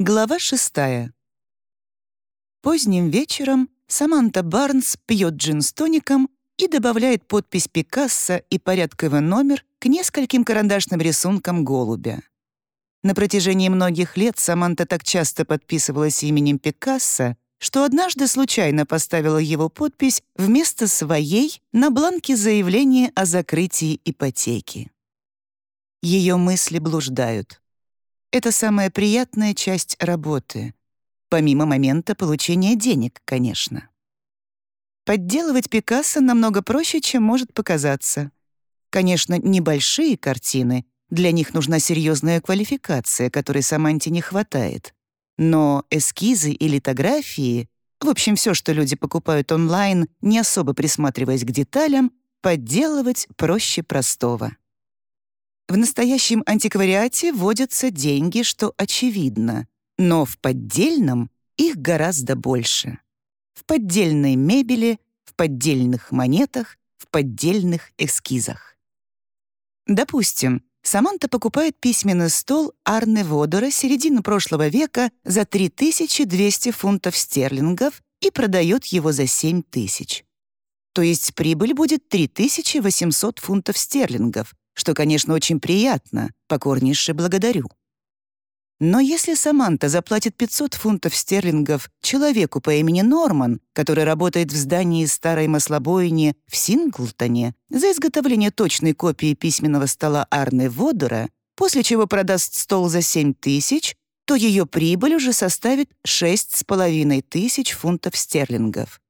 Глава шестая. Поздним вечером Саманта Барнс пьет джин с тоником и добавляет подпись Пикассо и порядковый номер к нескольким карандашным рисункам голубя. На протяжении многих лет Саманта так часто подписывалась именем Пикассо, что однажды случайно поставила его подпись вместо своей на бланке заявления о закрытии ипотеки. Ее мысли блуждают. Это самая приятная часть работы. Помимо момента получения денег, конечно. Подделывать Пикассо намного проще, чем может показаться. Конечно, небольшие картины, для них нужна серьезная квалификация, которой Саманте не хватает. Но эскизы и литографии, в общем, все, что люди покупают онлайн, не особо присматриваясь к деталям, подделывать проще простого. В настоящем антиквариате водятся деньги, что очевидно, но в поддельном их гораздо больше. В поддельной мебели, в поддельных монетах, в поддельных эскизах. Допустим, Саманта покупает письменный стол Арне Водора середины прошлого века за 3200 фунтов стерлингов и продает его за 7000. То есть прибыль будет 3800 фунтов стерлингов, что, конечно, очень приятно, покорнейше благодарю. Но если Саманта заплатит 500 фунтов стерлингов человеку по имени Норман, который работает в здании старой маслобойни в Синглтоне, за изготовление точной копии письменного стола Арны Водора, после чего продаст стол за 7 тысяч, то ее прибыль уже составит 6,5 тысяч фунтов стерлингов.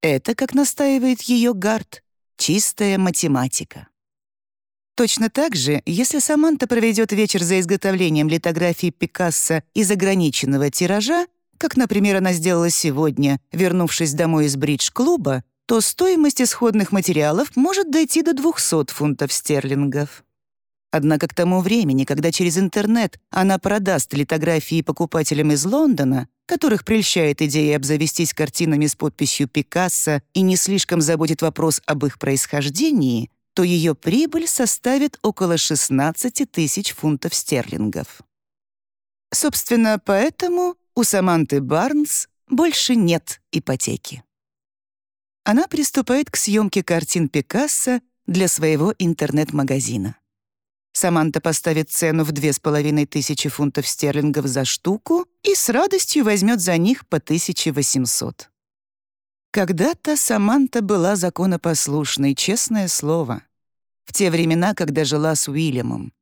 Это, как настаивает ее Гард, чистая математика. Точно так же, если Саманта проведет вечер за изготовлением литографии Пикассо из ограниченного тиража, как, например, она сделала сегодня, вернувшись домой из бридж-клуба, то стоимость исходных материалов может дойти до 200 фунтов стерлингов. Однако к тому времени, когда через интернет она продаст литографии покупателям из Лондона, которых прельщает идея обзавестись картинами с подписью Пикассо и не слишком заботит вопрос об их происхождении, то ее прибыль составит около 16 тысяч фунтов стерлингов. Собственно, поэтому у Саманты Барнс больше нет ипотеки. Она приступает к съемке картин Пикассо для своего интернет-магазина. Саманта поставит цену в 2500 фунтов стерлингов за штуку и с радостью возьмет за них по 1800. Когда-то Саманта была законопослушной, честное слово в те времена, когда жила с Уильямом.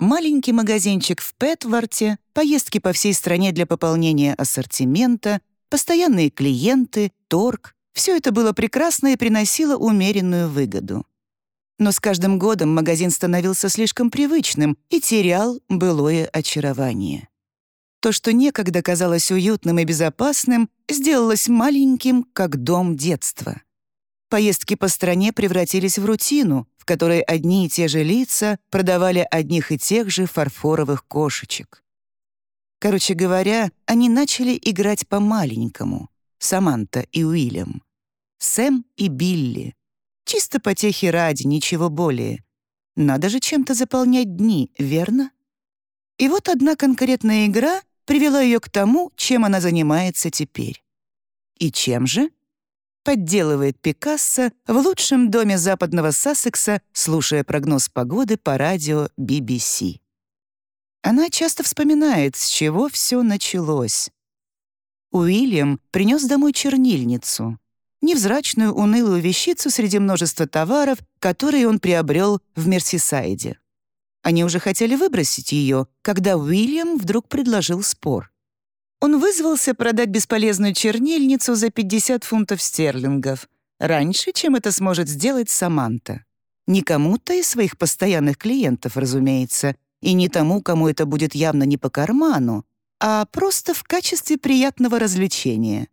Маленький магазинчик в Петварте, поездки по всей стране для пополнения ассортимента, постоянные клиенты, торг — все это было прекрасно и приносило умеренную выгоду. Но с каждым годом магазин становился слишком привычным и терял былое очарование. То, что некогда казалось уютным и безопасным, сделалось маленьким, как дом детства. Поездки по стране превратились в рутину, в которой одни и те же лица продавали одних и тех же фарфоровых кошечек. Короче говоря, они начали играть по-маленькому. Саманта и Уильям. Сэм и Билли. Чисто потехи ради, ничего более. Надо же чем-то заполнять дни, верно? И вот одна конкретная игра привела ее к тому, чем она занимается теперь. И чем же? Подделывает Пикассо в лучшем доме западного Сассекса, слушая прогноз погоды по радио BBC. Она часто вспоминает, с чего все началось. Уильям принес домой чернильницу, невзрачную унылую вещицу среди множества товаров, которые он приобрел в Мерсисайде. Они уже хотели выбросить ее, когда Уильям вдруг предложил спор он вызвался продать бесполезную чернильницу за 50 фунтов стерлингов, раньше, чем это сможет сделать Саманта. Не кому-то из своих постоянных клиентов, разумеется, и не тому, кому это будет явно не по карману, а просто в качестве приятного развлечения.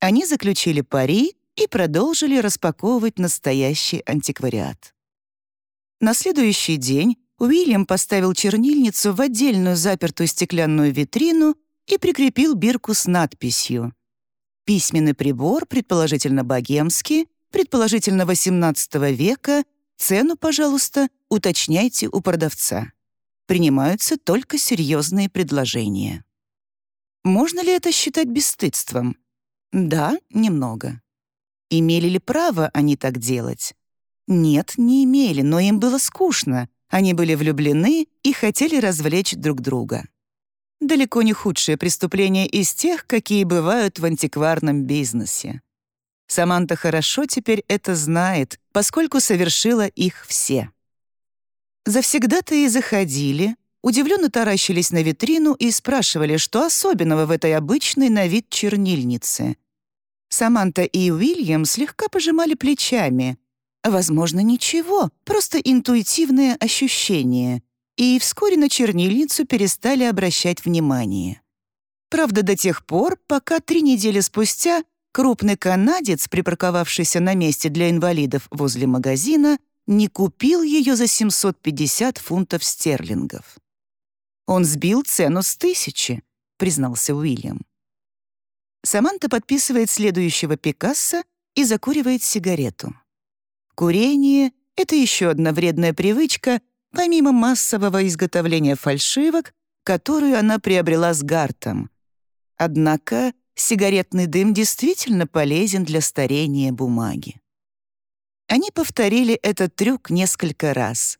Они заключили пари и продолжили распаковывать настоящий антиквариат. На следующий день Уильям поставил чернильницу в отдельную запертую стеклянную витрину и прикрепил бирку с надписью «Письменный прибор, предположительно богемский, предположительно XVIII века, цену, пожалуйста, уточняйте у продавца. Принимаются только серьезные предложения». Можно ли это считать бесстыдством? Да, немного. Имели ли право они так делать? Нет, не имели, но им было скучно. Они были влюблены и хотели развлечь друг друга. Далеко не худшее преступление из тех, какие бывают в антикварном бизнесе. Саманта хорошо теперь это знает, поскольку совершила их все. Завсегда-то и заходили, удивленно таращились на витрину и спрашивали, что особенного в этой обычной на вид чернильнице. Саманта и Уильям слегка пожимали плечами. Возможно, ничего, просто интуитивное ощущение. И вскоре на чернильницу перестали обращать внимание. Правда, до тех пор, пока три недели спустя крупный канадец, припарковавшийся на месте для инвалидов возле магазина, не купил ее за 750 фунтов стерлингов. «Он сбил цену с тысячи», — признался Уильям. Саманта подписывает следующего Пикассо и закуривает сигарету. Курение — это еще одна вредная привычка, помимо массового изготовления фальшивок, которую она приобрела с Гартом. Однако сигаретный дым действительно полезен для старения бумаги. Они повторили этот трюк несколько раз.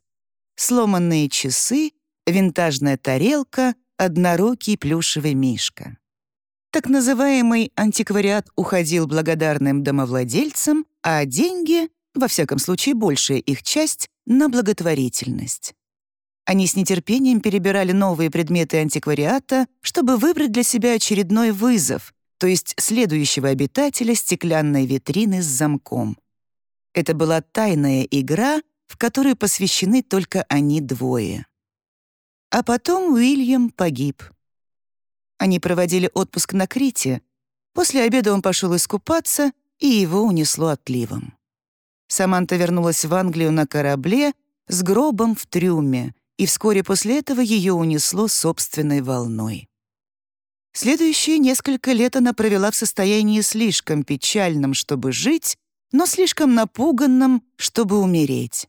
Сломанные часы, винтажная тарелка, однорукий плюшевый мишка. Так называемый антиквариат уходил благодарным домовладельцам, а деньги, во всяком случае большая их часть, на благотворительность. Они с нетерпением перебирали новые предметы антиквариата, чтобы выбрать для себя очередной вызов, то есть следующего обитателя стеклянной витрины с замком. Это была тайная игра, в которой посвящены только они двое. А потом Уильям погиб. Они проводили отпуск на Крите. После обеда он пошел искупаться, и его унесло отливом. Саманта вернулась в Англию на корабле с гробом в трюме, и вскоре после этого ее унесло собственной волной. Следующие несколько лет она провела в состоянии слишком печальном, чтобы жить, но слишком напуганном, чтобы умереть.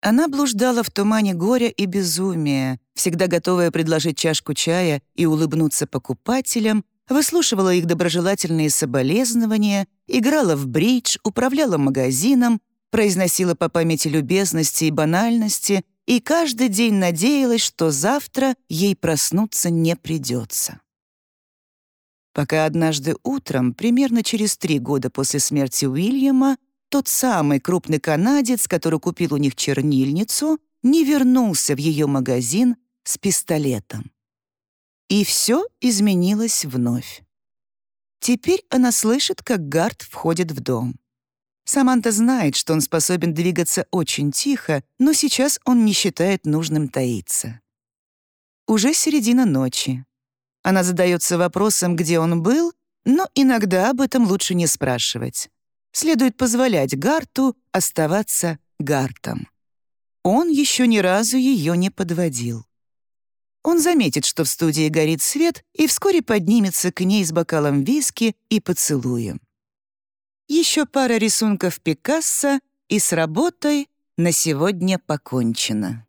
Она блуждала в тумане горя и безумия, всегда готовая предложить чашку чая и улыбнуться покупателям, выслушивала их доброжелательные соболезнования, играла в бридж, управляла магазином, произносила по памяти любезности и банальности и каждый день надеялась, что завтра ей проснуться не придется. Пока однажды утром, примерно через три года после смерти Уильяма, тот самый крупный канадец, который купил у них чернильницу, не вернулся в ее магазин с пистолетом. И все изменилось вновь. Теперь она слышит, как Гард входит в дом. Саманта знает, что он способен двигаться очень тихо, но сейчас он не считает нужным таиться. Уже середина ночи. Она задается вопросом, где он был, но иногда об этом лучше не спрашивать следует позволять Гарту оставаться Гартом. Он еще ни разу ее не подводил. Он заметит, что в студии горит свет, и вскоре поднимется к ней с бокалом виски и поцелуем. Еще пара рисунков Пикассо, и с работой на сегодня покончено.